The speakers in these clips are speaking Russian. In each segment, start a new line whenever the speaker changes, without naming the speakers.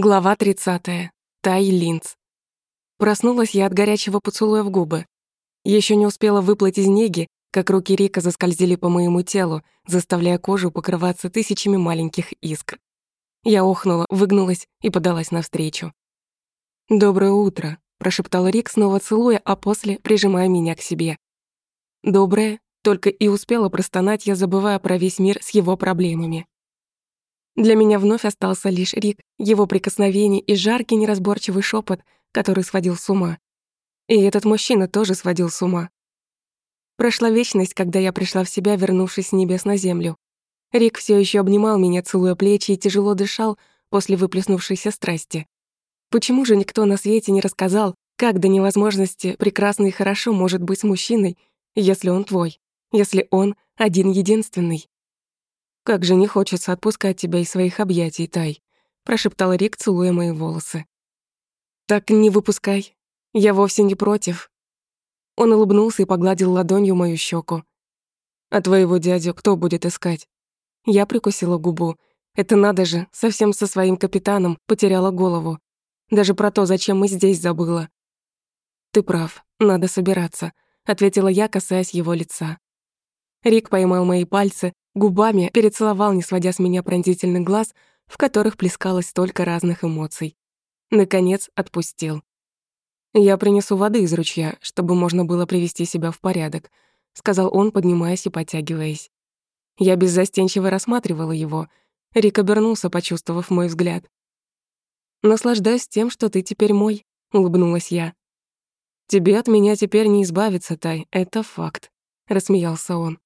Глава 30. Тай Линц. Проснулась я от горячего поцелуя в губы. Еще не успела выплыть из неги, как руки Рика заскользили по моему телу, заставляя кожу покрываться тысячами маленьких искр. Я охнула, выгнулась и подалась навстречу. «Доброе утро», — прошептал Рик, снова целуя, а после прижимая меня к себе. «Доброе», только и успела простонать я, забывая про весь мир с его проблемами. Для меня вновь остался лишь Рик, его прикосновение и жаркий неразборчивый шепот, который сводил с ума. И этот мужчина тоже сводил с ума. Прошла вечность, когда я пришла в себя, вернувшись с небес на землю. Рик все еще обнимал меня, целуя плечи, и тяжело дышал после выплеснувшейся страсти. Почему же никто на свете не рассказал, как до невозможности прекрасно и хорошо может быть с мужчиной, если он твой, если он один-единственный? «Как же не хочется отпускать тебя из своих объятий, Тай», прошептал Рик, целуя мои волосы. «Так не выпускай. Я вовсе не против». Он улыбнулся и погладил ладонью мою щеку. «А твоего дядю кто будет искать?» Я прикусила губу. Это надо же, совсем со своим капитаном потеряла голову. Даже про то, зачем мы здесь, забыла. «Ты прав, надо собираться», — ответила я, касаясь его лица. Рик поймал мои пальцы, губами перецеловал, не сводя с меня пронзительный глаз, в которых плескалось столько разных эмоций. Наконец отпустил. «Я принесу воды из ручья, чтобы можно было привести себя в порядок», сказал он, поднимаясь и подтягиваясь. Я беззастенчиво рассматривала его. Рик обернулся, почувствовав мой взгляд. «Наслаждаюсь тем, что ты теперь мой», — улыбнулась я. «Тебе от меня теперь не избавиться, Тай, это факт», — рассмеялся он.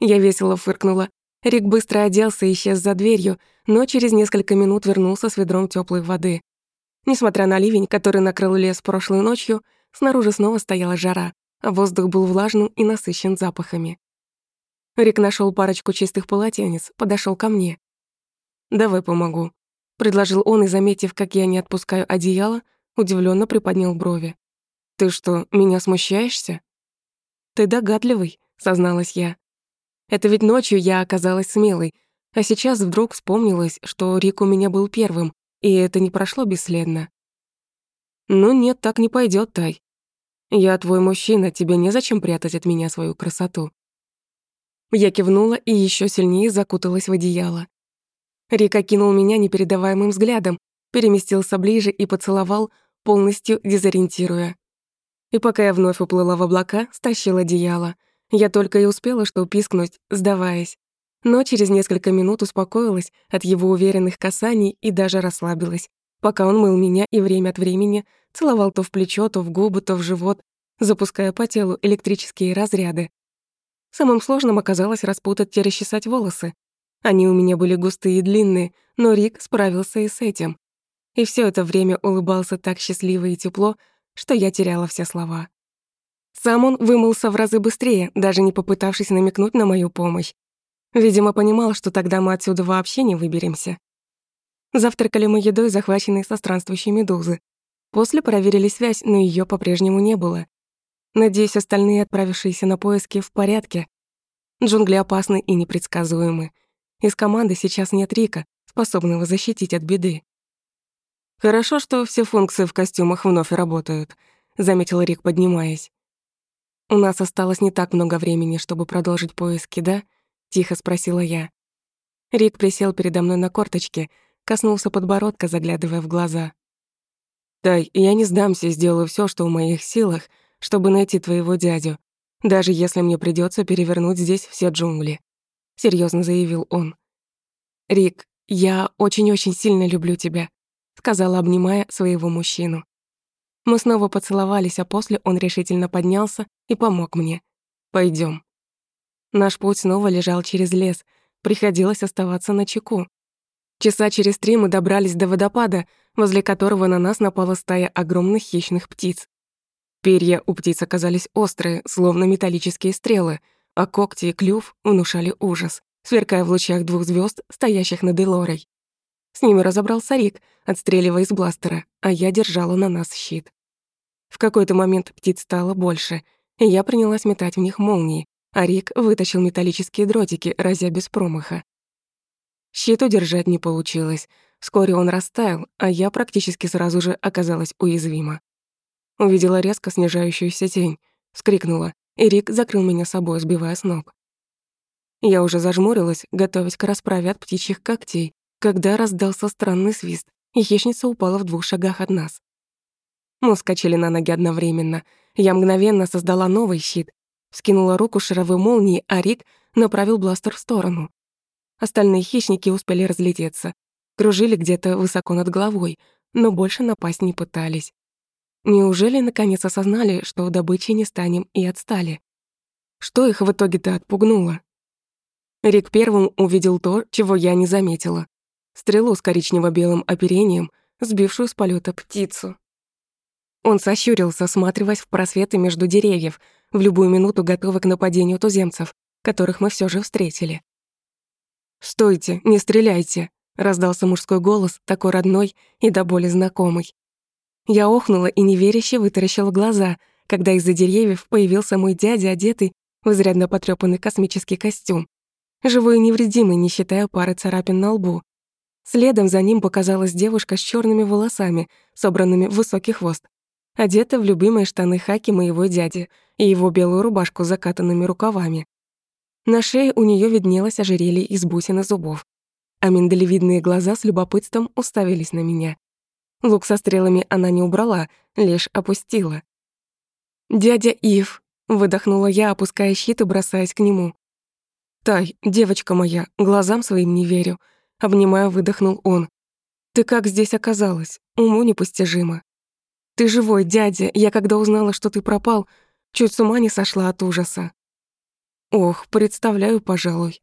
Я весело фыркнула. Рик быстро оделся и исчез за дверью, но через несколько минут вернулся с ведром теплой воды. Несмотря на ливень, который накрыл лес прошлой ночью, снаружи снова стояла жара, а воздух был влажным и насыщен запахами. Рик нашел парочку чистых полотенец, подошел ко мне. «Давай помогу», — предложил он, и, заметив, как я не отпускаю одеяло, удивленно приподнял брови. «Ты что, меня смущаешься?» «Ты догадливый», — созналась я. Это ведь ночью я оказалась смелой, а сейчас вдруг вспомнилось, что Рик у меня был первым, и это не прошло бесследно. «Ну нет, так не пойдет, Тай. Я твой мужчина, тебе незачем прятать от меня свою красоту». Я кивнула и еще сильнее закуталась в одеяло. Рик окинул меня непередаваемым взглядом, переместился ближе и поцеловал, полностью дезориентируя. И пока я вновь уплыла в облака, стащил одеяло — я только и успела что пискнуть, сдаваясь. Но через несколько минут успокоилась от его уверенных касаний и даже расслабилась, пока он мыл меня и время от времени целовал то в плечо, то в губы, то в живот, запуская по телу электрические разряды. Самым сложным оказалось распутать те расчесать волосы. Они у меня были густые и длинные, но Рик справился и с этим. И все это время улыбался так счастливо и тепло, что я теряла все слова. Сам он вымылся в разы быстрее, даже не попытавшись намекнуть на мою помощь. Видимо, понимал, что тогда мы отсюда вообще не выберемся. Завтракали мы едой, захваченной со странствующей медузы. После проверили связь, но ее по-прежнему не было. Надеюсь, остальные, отправившиеся на поиски, в порядке. Джунгли опасны и непредсказуемы. Из команды сейчас нет Рика, способного защитить от беды. «Хорошо, что все функции в костюмах вновь работают», — заметил Рик, поднимаясь. «У нас осталось не так много времени, чтобы продолжить поиски, да?» — тихо спросила я. Рик присел передо мной на корточке, коснулся подбородка, заглядывая в глаза. «Тай, я не сдамся и сделаю все, что в моих силах, чтобы найти твоего дядю, даже если мне придется перевернуть здесь все джунгли», — серьезно заявил он. «Рик, я очень-очень сильно люблю тебя», — сказала, обнимая своего мужчину. Мы снова поцеловались, а после он решительно поднялся и помог мне. Пойдем. Наш путь снова лежал через лес, приходилось оставаться на чеку. Часа через три мы добрались до водопада, возле которого на нас напала стая огромных хищных птиц. Перья у птиц оказались острые, словно металлические стрелы, а когти и клюв внушали ужас, сверкая в лучах двух звезд, стоящих над Элорой. С ними разобрался Рик, отстреливая из бластера, а я держала на нас щит. В какой-то момент птиц стало больше, и я принялась метать в них молнии, а Рик вытащил металлические дротики, разя без промаха. Щит удержать не получилось. Вскоре он растаял, а я практически сразу же оказалась уязвима. Увидела резко снижающуюся тень, вскрикнула, и Рик закрыл меня собой, сбивая с ног. Я уже зажмурилась, готовясь к расправе от птичьих когтей, когда раздался странный свист, и хищница упала в двух шагах от нас. Мы вскочили на ноги одновременно. Я мгновенно создала новый щит, скинула руку шаровой молнии, а Рик направил бластер в сторону. Остальные хищники успели разлететься, кружили где-то высоко над головой, но больше напасть не пытались. Неужели наконец осознали, что добычей не станем и отстали? Что их в итоге-то отпугнуло? Рик первым увидел то, чего я не заметила. Стрелу с коричнево-белым оперением, сбившую с полета птицу. Он сощурился, осматриваясь в просветы между деревьев, в любую минуту готовый к нападению туземцев, которых мы все же встретили. «Стойте, не стреляйте!» — раздался мужской голос, такой родной и до боли знакомый. Я охнула и неверяще вытаращила глаза, когда из-за деревьев появился мой дядя, одетый в изрядно потрёпанный космический костюм. Живой и невредимый, не считая пары царапин на лбу. Следом за ним показалась девушка с черными волосами, собранными в высокий хвост, одета в любимые штаны хаки моего дяди и его белую рубашку с закатанными рукавами. На шее у нее виднелось ожерелье из бусин и зубов, а миндалевидные глаза с любопытством уставились на меня. Лук со стрелами она не убрала, лишь опустила. «Дядя Ив», — выдохнула я, опуская щит и бросаясь к нему. «Тай, девочка моя, глазам своим не верю», — обнимая, выдохнул он. «Ты как здесь оказалась? Уму непостижимо». «Ты живой, дядя, я когда узнала, что ты пропал, чуть с ума не сошла от ужаса». «Ох, представляю, пожалуй.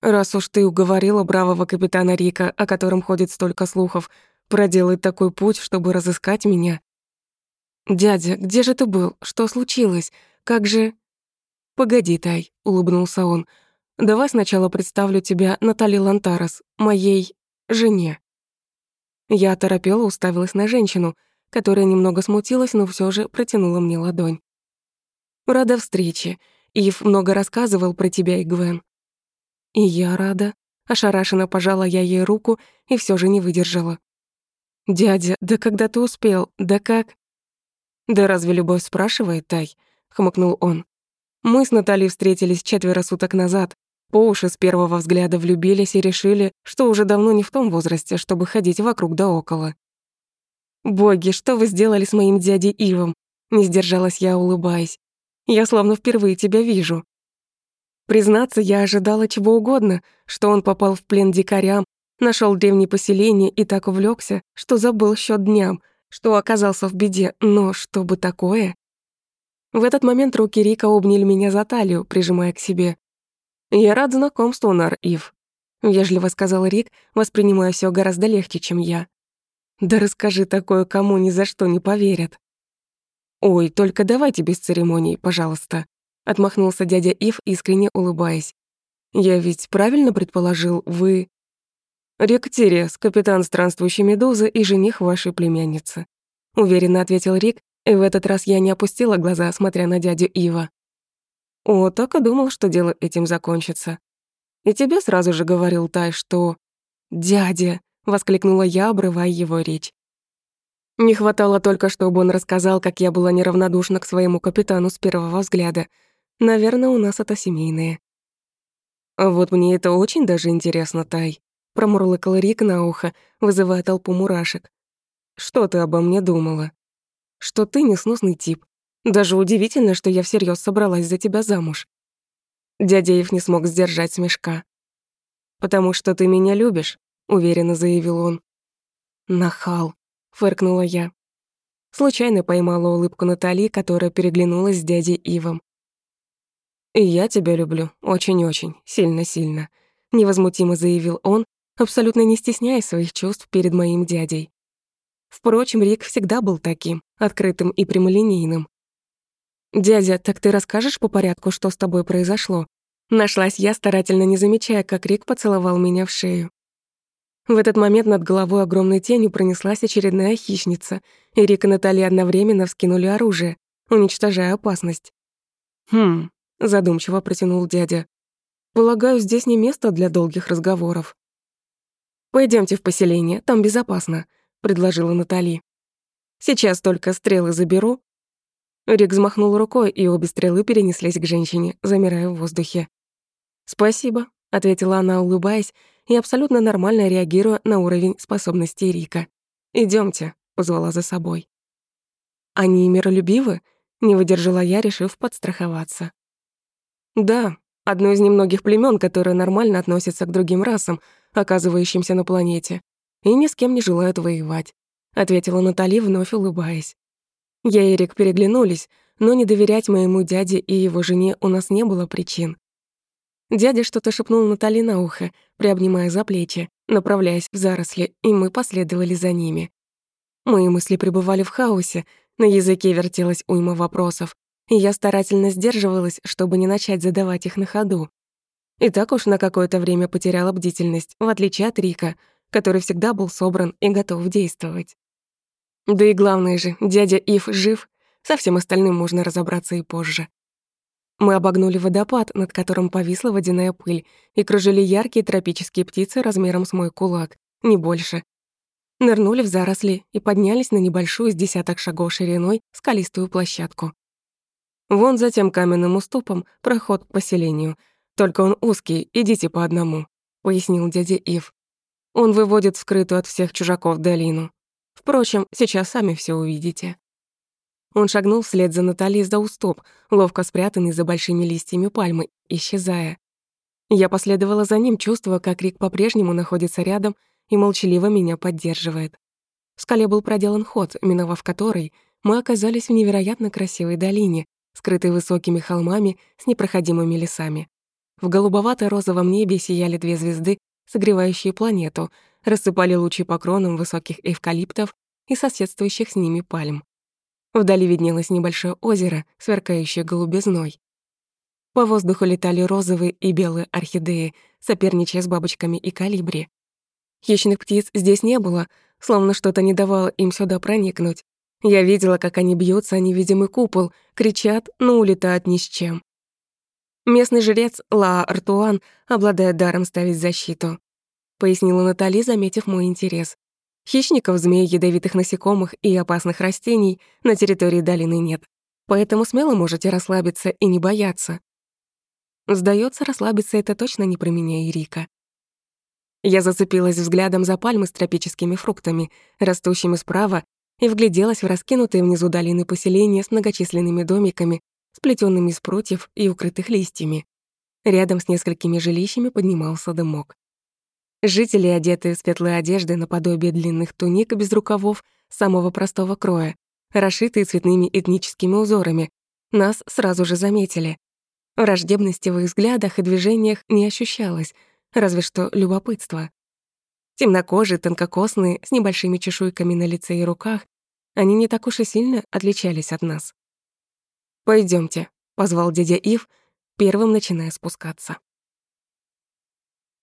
Раз уж ты уговорила бравого капитана Рика, о котором ходит столько слухов, проделать такой путь, чтобы разыскать меня. «Дядя, где же ты был? Что случилось? Как же...» «Погоди, Тай», — улыбнулся он. «Давай сначала представлю тебя Натали Лантарес, моей... жене». Я оторопела уставилась на женщину, которая немного смутилась, но все же протянула мне ладонь. «Рада встрече. Ив много рассказывал про тебя и Гвен». «И я рада». Ошарашенно пожала я ей руку и все же не выдержала. «Дядя, да когда ты успел? Да как?» «Да разве любовь спрашивает, Тай?» — хмыкнул он. «Мы с Натальей встретились четверо суток назад. По уши с первого взгляда влюбились и решили, что уже давно не в том возрасте, чтобы ходить вокруг да около». «Боги, что вы сделали с моим дядей Ивом?» Не сдержалась я, улыбаясь. «Я словно впервые тебя вижу». Признаться, я ожидала чего угодно, что он попал в плен дикарям, нашел древнее поселение и так увлекся, что забыл счет дням, что оказался в беде, но что бы такое? В этот момент руки Рика обняли меня за талию, прижимая к себе. «Я рад знакомству, Нар Ив», — вежливо сказал Рик, воспринимая все гораздо легче, чем я. «Да расскажи такое, кому ни за что не поверят». «Ой, только давайте без церемоний, пожалуйста», — отмахнулся дядя Ив, искренне улыбаясь. «Я ведь правильно предположил, вы...» «Рик Тириас, капитан странствующей медузы и жених вашей племянницы», — уверенно ответил Рик, и в этот раз я не опустила глаза, смотря на дядю Ива. «О, так и думал, что дело этим закончится. И тебе сразу же говорил Тай, что...» «Дядя!» — воскликнула я, обрывая его речь. Не хватало только, чтобы он рассказал, как я была неравнодушна к своему капитану с первого взгляда. Наверное, у нас это семейное. Вот мне это очень даже интересно, Тай промурлыкал Рик на ухо, вызывая толпу мурашек. «Что ты обо мне думала?» «Что ты несносный тип. Даже удивительно, что я всерьез собралась за тебя замуж». Дядяев не смог сдержать смешка. «Потому что ты меня любишь», — уверенно заявил он. «Нахал», — фыркнула я. Случайно поймала улыбку Натали, которая переглянулась с дядей Ивом. «И я тебя люблю, очень-очень, сильно-сильно», — невозмутимо заявил он, абсолютно не стесняя своих чувств перед моим дядей. Впрочем, Рик всегда был таким, открытым и прямолинейным. «Дядя, так ты расскажешь по порядку, что с тобой произошло?» Нашлась я, старательно не замечая, как Рик поцеловал меня в шею. В этот момент над головой огромной тенью пронеслась очередная хищница, и Рик и Наталья одновременно вскинули оружие, уничтожая опасность. «Хм», — задумчиво протянул дядя. «Полагаю, здесь не место для долгих разговоров». Пойдемте в поселение, там безопасно», — предложила Натали. «Сейчас только стрелы заберу». Рик взмахнул рукой, и обе стрелы перенеслись к женщине, замирая в воздухе. «Спасибо», — ответила она, улыбаясь и абсолютно нормально реагируя на уровень способностей Рика. Идемте, позвала за собой. «Они миролюбивы?» — не выдержала я, решив подстраховаться. «Да, одно из немногих племен, которое нормально относится к другим расам, оказывающимся на планете, и ни с кем не желают воевать», — ответила Натали, вновь улыбаясь. Я и Эрик переглянулись, но не доверять моему дяде и его жене у нас не было причин. Дядя что-то шепнул Натали на ухо, приобнимая за плечи, направляясь в заросли, и мы последовали за ними. Мои мысли пребывали в хаосе, на языке вертелась уйма вопросов, и я старательно сдерживалась, чтобы не начать задавать их на ходу. И так уж на какое-то время потеряла бдительность, в отличие от Рика, который всегда был собран и готов действовать. Да и главное же, дядя Ив жив, со всем остальным можно разобраться и позже. Мы обогнули водопад, над которым повисла водяная пыль, и кружили яркие тропические птицы размером с мой кулак, не больше. Нырнули в заросли и поднялись на небольшую с десяток шагов шириной скалистую площадку. Вон за тем каменным уступом проход к поселению. Только он узкий, идите по одному, пояснил дядя Ив. Он выводит скрытую от всех чужаков долину. Впрочем, сейчас сами все увидите. Он шагнул вслед за Натальей за уступ, ловко спрятанный за большими листьями пальмы, исчезая. Я последовала за ним, чувствуя, как Рик по-прежнему находится рядом и молчаливо меня поддерживает. В скале был проделан ход, миновав который, мы оказались в невероятно красивой долине, скрытой высокими холмами с непроходимыми лесами. В голубовато-розовом небе сияли две звезды, согревающие планету, рассыпали лучи по кронам высоких эвкалиптов и соседствующих с ними пальм. Вдали виднелось небольшое озеро, сверкающее голубизной. По воздуху летали розовые и белые орхидеи, соперничая с бабочками и калибри. Хищных птиц здесь не было, словно что-то не давало им сюда проникнуть. Я видела, как они бьются о невидимый купол, кричат, но улетают ни с чем. Местный жрец Ла Артуан обладает даром ставить защиту, пояснила Натали, заметив мой интерес. Хищников, змей, ядовитых насекомых и опасных растений на территории долины нет. Поэтому смело можете расслабиться и не бояться. Сдается, расслабиться это точно не про меня и Рика. Я зацепилась взглядом за пальмы с тропическими фруктами, растущими справа, и вгляделась в раскинутые внизу долины поселения с многочисленными домиками, сплетенными из прутьев и укрытых листьями. Рядом с несколькими жилищами поднимался дымок. Жители, одетые в светлые одежды наподобие длинных туник без рукавов самого простого кроя, расшитые цветными этническими узорами, нас сразу же заметили. Враждебности в их взглядах и движениях не ощущалось, разве что любопытство. Темнокожие, тонкокосные, с небольшими чешуйками на лице и руках, они не так уж и сильно отличались от нас. Пойдемте, позвал дядя Ив, первым начиная спускаться.